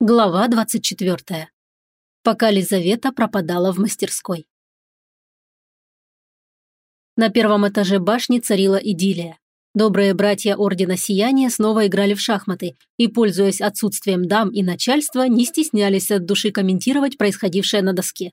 Глава 24. Пока Лизавета пропадала в мастерской. На первом этаже башни царила идиллия. Добрые братья Ордена Сияния снова играли в шахматы и, пользуясь отсутствием дам и начальства, не стеснялись от души комментировать происходившее на доске.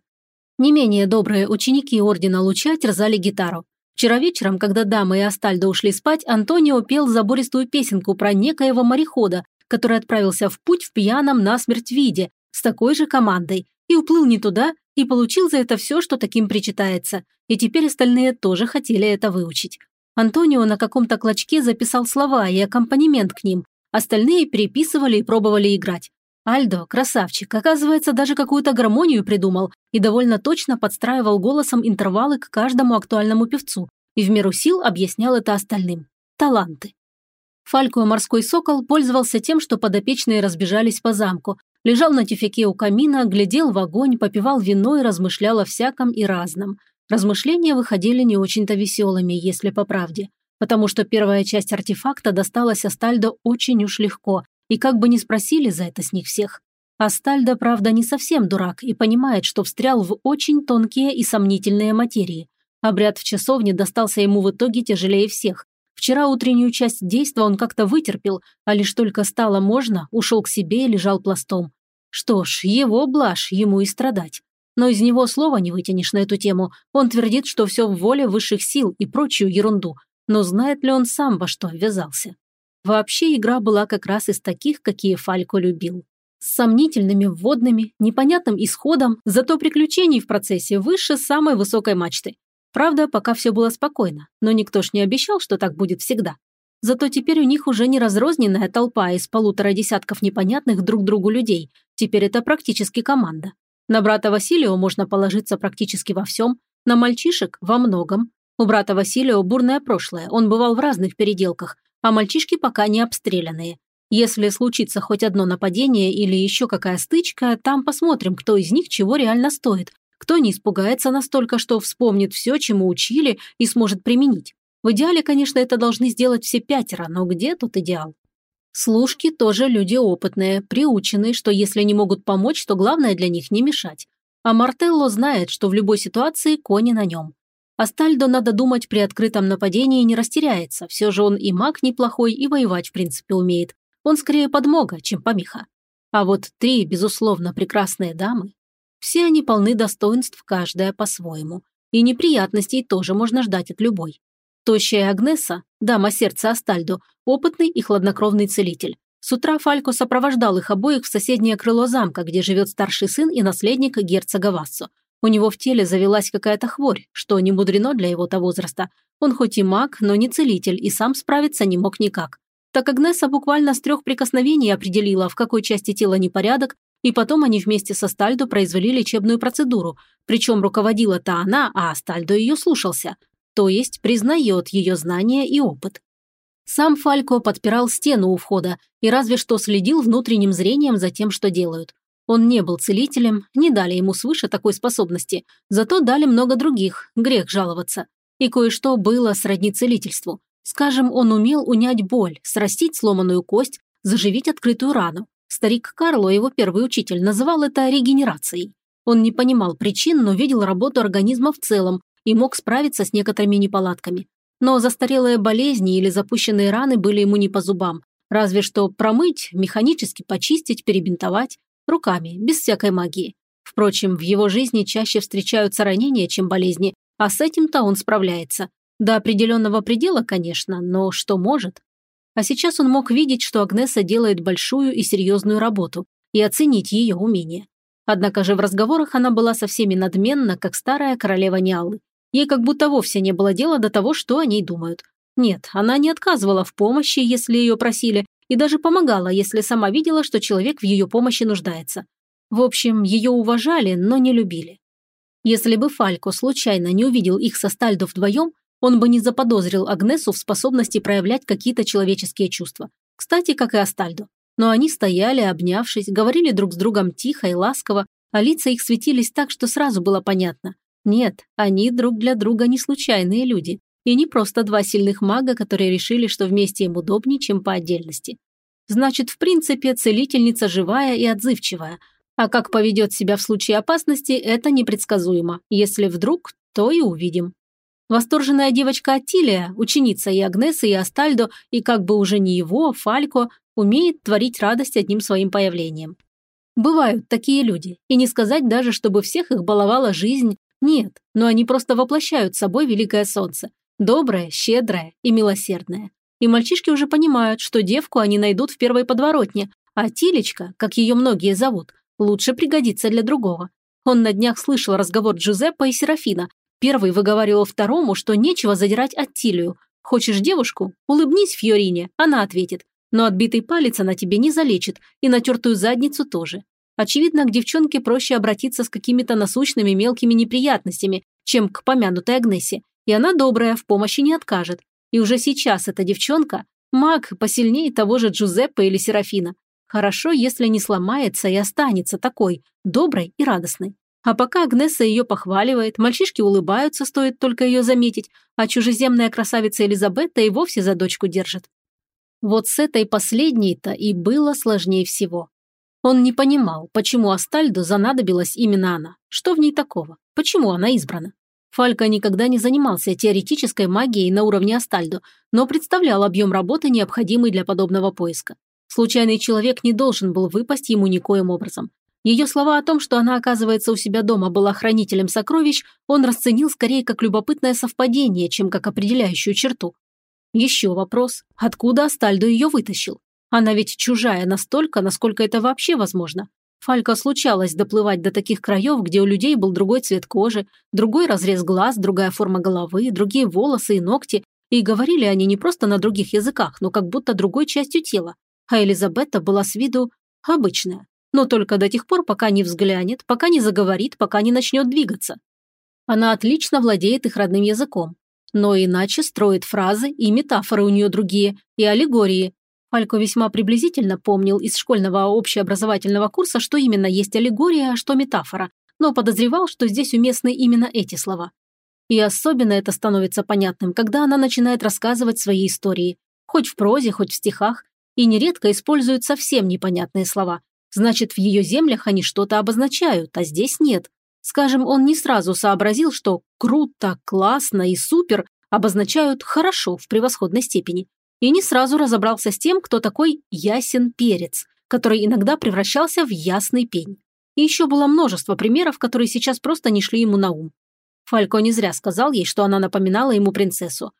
Не менее добрые ученики Ордена Луча терзали гитару. Вчера вечером, когда дамы и Астальдо ушли спать, Антонио пел забористую песенку про некоего морехода, который отправился в путь в пьяном насмерть виде с такой же командой и уплыл не туда и получил за это все, что таким причитается. И теперь остальные тоже хотели это выучить. Антонио на каком-то клочке записал слова и аккомпанемент к ним. Остальные переписывали и пробовали играть. Альдо, красавчик, оказывается, даже какую-то гармонию придумал и довольно точно подстраивал голосом интервалы к каждому актуальному певцу и в меру сил объяснял это остальным. Таланты. Фалько морской сокол пользовался тем, что подопечные разбежались по замку, лежал на тюфяке у камина, глядел в огонь, попивал вино и размышлял о всяком и разном. Размышления выходили не очень-то веселыми, если по правде, потому что первая часть артефакта досталась Астальдо очень уж легко, и как бы ни спросили за это с них всех. Астальдо, правда, не совсем дурак и понимает, что встрял в очень тонкие и сомнительные материи. Обряд в часовне достался ему в итоге тяжелее всех, Вчера утреннюю часть действа он как-то вытерпел, а лишь только стало можно, ушел к себе и лежал пластом. Что ж, его блажь, ему и страдать. Но из него слова не вытянешь на эту тему. Он твердит, что все в воле высших сил и прочую ерунду. Но знает ли он сам, во что ввязался? Вообще игра была как раз из таких, какие Фалько любил. С сомнительными вводными, непонятным исходом, зато приключений в процессе выше самой высокой мачты. Правда, пока все было спокойно, но никто ж не обещал, что так будет всегда. Зато теперь у них уже не разрозненная толпа из полутора десятков непонятных друг другу людей. Теперь это практически команда. На брата Василио можно положиться практически во всем, на мальчишек – во многом. У брата Василио бурное прошлое, он бывал в разных переделках, а мальчишки пока не обстрелянные. Если случится хоть одно нападение или еще какая стычка, там посмотрим, кто из них чего реально стоит, кто не испугается настолько, что вспомнит все, чему учили и сможет применить. В идеале, конечно, это должны сделать все пятеро, но где тут идеал? Служки тоже люди опытные, приученные, что если не могут помочь, то главное для них не мешать. А Мартелло знает, что в любой ситуации кони на нем. Астальдо, надо думать, при открытом нападении не растеряется. Все же он и маг неплохой, и воевать в принципе умеет. Он скорее подмога, чем помеха. А вот три, безусловно, прекрасные дамы. Все они полны достоинств, каждая по-своему. И неприятностей тоже можно ждать от любой. Тощая Агнеса, дама сердца Астальдо, опытный и хладнокровный целитель. С утра Фалько сопровождал их обоих в соседнее крыло замка, где живет старший сын и наследник герцога Вассо. У него в теле завелась какая-то хворь, что не мудрено для его-то возраста. Он хоть и маг, но не целитель, и сам справиться не мог никак. Так Агнеса буквально с трех прикосновений определила, в какой части тела непорядок, и потом они вместе со Стальдо произвели лечебную процедуру, причем руководила-то она, а Стальдо ее слушался, то есть признает ее знания и опыт. Сам Фалько подпирал стену у входа и разве что следил внутренним зрением за тем, что делают. Он не был целителем, не дали ему свыше такой способности, зато дали много других, грех жаловаться. И кое-что было сродни целительству. Скажем, он умел унять боль, срастить сломанную кость, заживить открытую рану. Старик Карло, его первый учитель, называл это регенерацией. Он не понимал причин, но видел работу организма в целом и мог справиться с некоторыми неполадками. Но застарелые болезни или запущенные раны были ему не по зубам. Разве что промыть, механически почистить, перебинтовать. Руками, без всякой магии. Впрочем, в его жизни чаще встречаются ранения, чем болезни, а с этим-то он справляется. До определенного предела, конечно, но что может? А сейчас он мог видеть, что Агнеса делает большую и серьезную работу, и оценить ее умение. Однако же в разговорах она была со всеми надменна, как старая королева Ниалы. Ей как будто вовсе не было дела до того, что о ней думают. Нет, она не отказывала в помощи, если ее просили, и даже помогала, если сама видела, что человек в ее помощи нуждается. В общем, ее уважали, но не любили. Если бы Фалько случайно не увидел их со Стальдо вдвоем, он бы не заподозрил Агнесу в способности проявлять какие-то человеческие чувства. Кстати, как и Астальдо. Но они стояли, обнявшись, говорили друг с другом тихо и ласково, а лица их светились так, что сразу было понятно. Нет, они друг для друга не случайные люди. И не просто два сильных мага, которые решили, что вместе им удобнее, чем по отдельности. Значит, в принципе, целительница живая и отзывчивая. А как поведет себя в случае опасности, это непредсказуемо. Если вдруг, то и увидим. Восторженная девочка Атилия, ученица и Агнесы, и Астальдо, и как бы уже не его, Фалько, умеет творить радость одним своим появлением. Бывают такие люди, и не сказать даже, чтобы всех их баловала жизнь, нет, но они просто воплощают собой великое солнце, доброе, щедрое и милосердное. И мальчишки уже понимают, что девку они найдут в первой подворотне, а Тилечка, как ее многие зовут, лучше пригодится для другого. Он на днях слышал разговор Джузеппа и Серафина. Первый выговаривал второму, что нечего задирать Аттилию. Хочешь девушку? Улыбнись Фьорине, она ответит. Но отбитый палец она тебе не залечит, и натертую задницу тоже. Очевидно, к девчонке проще обратиться с какими-то насущными мелкими неприятностями, чем к помянутой Агнессе. И она добрая, в помощи не откажет. И уже сейчас эта девчонка – маг посильнее того же Джузеппе или Серафина. Хорошо, если не сломается и останется такой, доброй и радостной. А пока Агнесса ее похваливает, мальчишки улыбаются, стоит только ее заметить, а чужеземная красавица Элизабетта и вовсе за дочку держит. Вот с этой последней-то и было сложнее всего. Он не понимал, почему Астальдо занадобилась именно она. Что в ней такого? Почему она избрана? Фалька никогда не занимался теоретической магией на уровне Астальдо, но представлял объем работы, необходимый для подобного поиска. Случайный человек не должен был выпасть ему никоим образом. Ее слова о том, что она, оказывается, у себя дома была хранителем сокровищ, он расценил скорее как любопытное совпадение, чем как определяющую черту. Еще вопрос, откуда Астальдо ее вытащил? Она ведь чужая настолько, насколько это вообще возможно. Фалька случалось доплывать до таких краев, где у людей был другой цвет кожи, другой разрез глаз, другая форма головы, другие волосы и ногти, и говорили они не просто на других языках, но как будто другой частью тела. А Элизабетта была с виду обычная, но только до тех пор, пока не взглянет, пока не заговорит, пока не начнет двигаться. Она отлично владеет их родным языком, но иначе строит фразы и метафоры у нее другие, и аллегории, Фалько весьма приблизительно помнил из школьного общеобразовательного курса, что именно есть аллегория, а что метафора, но подозревал, что здесь уместны именно эти слова. И особенно это становится понятным, когда она начинает рассказывать свои истории, хоть в прозе, хоть в стихах, и нередко использует совсем непонятные слова. Значит, в ее землях они что-то обозначают, а здесь нет. Скажем, он не сразу сообразил, что «круто», «классно» и «супер» обозначают «хорошо» в превосходной степени и не сразу разобрался с тем, кто такой ясен перец, который иногда превращался в ясный пень. И еще было множество примеров, которые сейчас просто не шли ему на ум. Фалько не зря сказал ей, что она напоминала ему принцессу.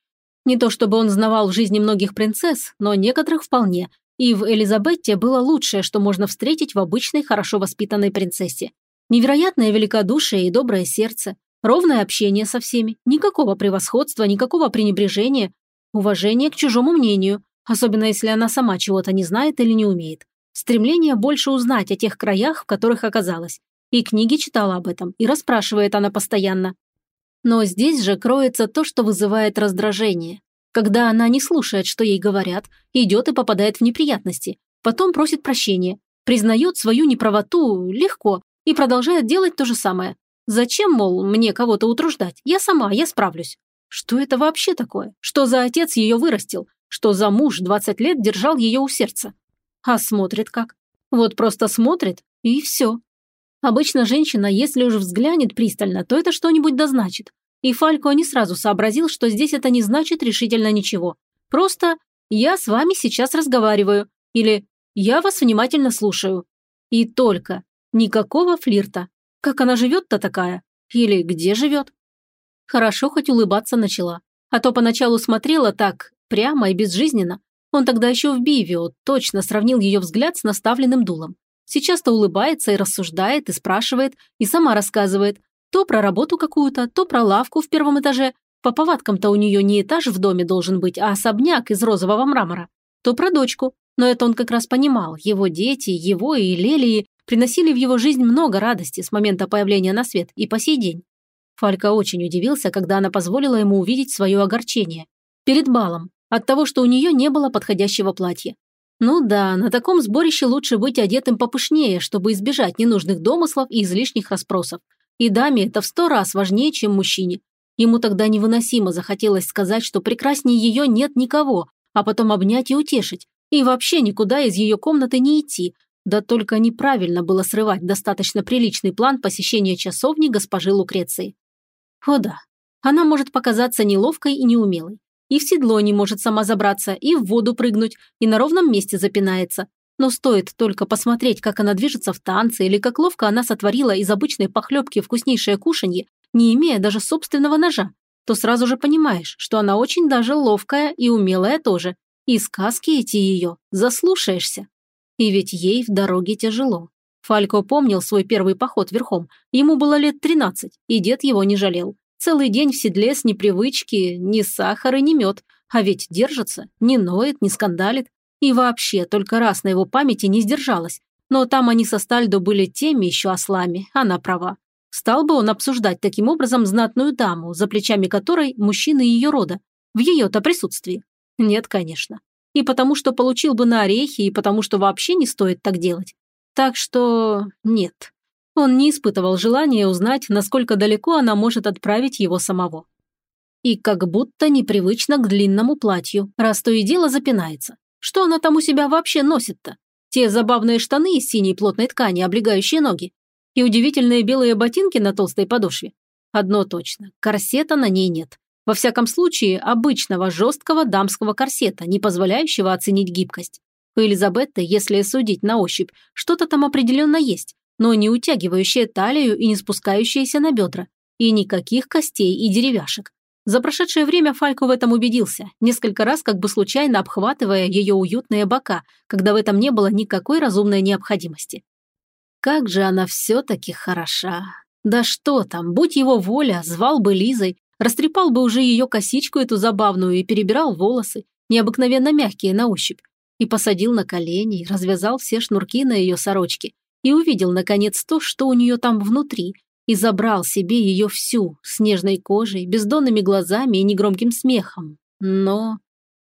Не то чтобы он знавал в жизни многих принцесс, но некоторых вполне, и в Элизабетте было лучшее, что можно встретить в обычной, хорошо воспитанной принцессе. Невероятное великодушие и доброе сердце, ровное общение со всеми, никакого превосходства, никакого пренебрежения, Уважение к чужому мнению, особенно если она сама чего-то не знает или не умеет. Стремление больше узнать о тех краях, в которых оказалась. И книги читала об этом, и расспрашивает она постоянно. Но здесь же кроется то, что вызывает раздражение. Когда она не слушает, что ей говорят, идет и попадает в неприятности, потом просит прощения, признает свою неправоту легко и продолжает делать то же самое. Зачем, мол, мне кого-то утруждать? Я сама, я справлюсь. Что это вообще такое? Что за отец ее вырастил? Что за муж 20 лет держал ее у сердца? А смотрит как? Вот просто смотрит, и все. Обычно женщина, если уж взглянет пристально, то это что-нибудь дозначит. И Фалько не сразу сообразил, что здесь это не значит решительно ничего. Просто «я с вами сейчас разговариваю» или «я вас внимательно слушаю». И только. Никакого флирта. Как она живет-то такая? Или где живет? Хорошо хоть улыбаться начала. А то поначалу смотрела так, прямо и безжизненно. Он тогда еще в Бивио точно сравнил ее взгляд с наставленным дулом. Сейчас-то улыбается и рассуждает, и спрашивает, и сама рассказывает. То про работу какую-то, то про лавку в первом этаже. По повадкам-то у нее не этаж в доме должен быть, а особняк из розового мрамора. То про дочку. Но это он как раз понимал. Его дети, его и Лелии приносили в его жизнь много радости с момента появления на свет и по сей день. Фалька очень удивился, когда она позволила ему увидеть свое огорчение. Перед балом, от того, что у нее не было подходящего платья. Ну да, на таком сборище лучше быть одетым попышнее, чтобы избежать ненужных домыслов и излишних расспросов. И даме это в сто раз важнее, чем мужчине. Ему тогда невыносимо захотелось сказать, что прекраснее ее нет никого, а потом обнять и утешить. И вообще никуда из ее комнаты не идти, да только неправильно было срывать достаточно приличный план посещения часовни госпожи Лукреции. О да, она может показаться неловкой и неумелой. И в седло не может сама забраться, и в воду прыгнуть, и на ровном месте запинается. Но стоит только посмотреть, как она движется в танце, или как ловко она сотворила из обычной похлебки вкуснейшее кушанье, не имея даже собственного ножа, то сразу же понимаешь, что она очень даже ловкая и умелая тоже. И сказки эти ее заслушаешься. И ведь ей в дороге тяжело. Фалько помнил свой первый поход верхом. Ему было лет 13, и дед его не жалел. Целый день в седле с непривычки, ни сахара, ни мед. А ведь держится, не ноет, не скандалит. И вообще, только раз на его памяти не сдержалась. Но там они со Стальдо были теми еще ослами, она права. Стал бы он обсуждать таким образом знатную даму, за плечами которой мужчины ее рода, в ее-то присутствии? Нет, конечно. И потому что получил бы на орехи, и потому что вообще не стоит так делать. Так что нет. Он не испытывал желания узнать, насколько далеко она может отправить его самого. И как будто непривычно к длинному платью, раз то и дело запинается. Что она там у себя вообще носит-то? Те забавные штаны из синей плотной ткани, облегающие ноги. И удивительные белые ботинки на толстой подошве. Одно точно, корсета на ней нет. Во всяком случае, обычного жесткого дамского корсета, не позволяющего оценить гибкость. У Элизабетты, если судить на ощупь, что-то там определенно есть, но не утягивающее талию и не спускающееся на бедра. И никаких костей и деревяшек. За прошедшее время Фалько в этом убедился, несколько раз как бы случайно обхватывая ее уютные бока, когда в этом не было никакой разумной необходимости. Как же она все-таки хороша. Да что там, будь его воля, звал бы Лизой, растрепал бы уже ее косичку эту забавную и перебирал волосы, необыкновенно мягкие на ощупь, и посадил на колени, развязал все шнурки на ее сорочке, и увидел, наконец, то, что у нее там внутри, и забрал себе ее всю, с нежной кожей, бездонными глазами и негромким смехом. Но...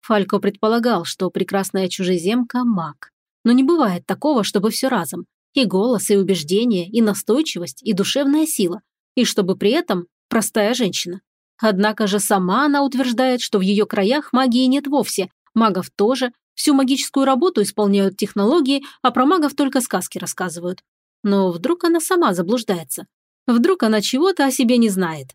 Фалько предполагал, что прекрасная чужеземка – маг. Но не бывает такого, чтобы все разом. И голос, и убеждение, и настойчивость, и душевная сила. И чтобы при этом простая женщина. Однако же сама она утверждает, что в ее краях магии нет вовсе, магов тоже, Всю магическую работу исполняют технологии, а про магов только сказки рассказывают. Но вдруг она сама заблуждается? Вдруг она чего-то о себе не знает?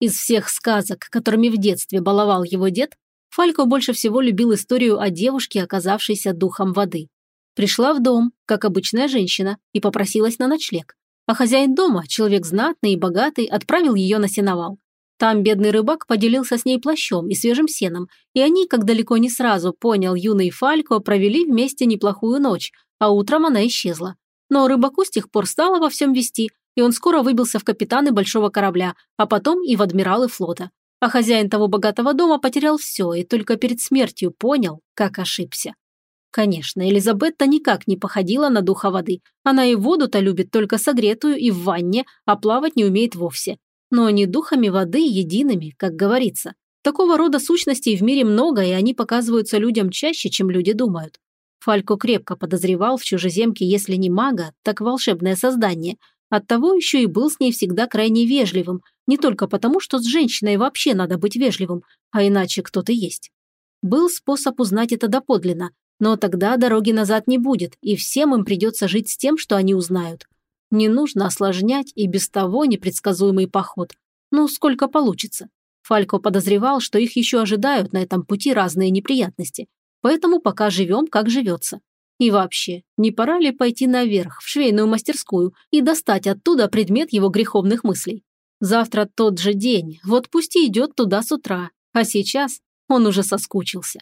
Из всех сказок, которыми в детстве баловал его дед, Фалько больше всего любил историю о девушке, оказавшейся духом воды. Пришла в дом, как обычная женщина, и попросилась на ночлег. А хозяин дома, человек знатный и богатый, отправил ее на сеновал. Там бедный рыбак поделился с ней плащом и свежим сеном, и они, как далеко не сразу понял юный Фалько, провели вместе неплохую ночь, а утром она исчезла. Но рыбаку с тех пор стало во всем вести, и он скоро выбился в капитаны большого корабля, а потом и в адмиралы флота. А хозяин того богатого дома потерял все и только перед смертью понял, как ошибся. Конечно, Элизабетта никак не походила на духа воды. Она и воду-то любит только согретую и в ванне, а плавать не умеет вовсе но не духами воды едиными, как говорится. Такого рода сущностей в мире много, и они показываются людям чаще, чем люди думают. Фалько крепко подозревал в чужеземке, если не мага, так волшебное создание. Оттого еще и был с ней всегда крайне вежливым, не только потому, что с женщиной вообще надо быть вежливым, а иначе кто то есть. Был способ узнать это доподлинно, но тогда дороги назад не будет, и всем им придется жить с тем, что они узнают. Не нужно осложнять и без того непредсказуемый поход. Ну, сколько получится. Фалько подозревал, что их еще ожидают на этом пути разные неприятности. Поэтому пока живем, как живется. И вообще, не пора ли пойти наверх, в швейную мастерскую, и достать оттуда предмет его греховных мыслей? Завтра тот же день, вот пусть и идет туда с утра, а сейчас он уже соскучился.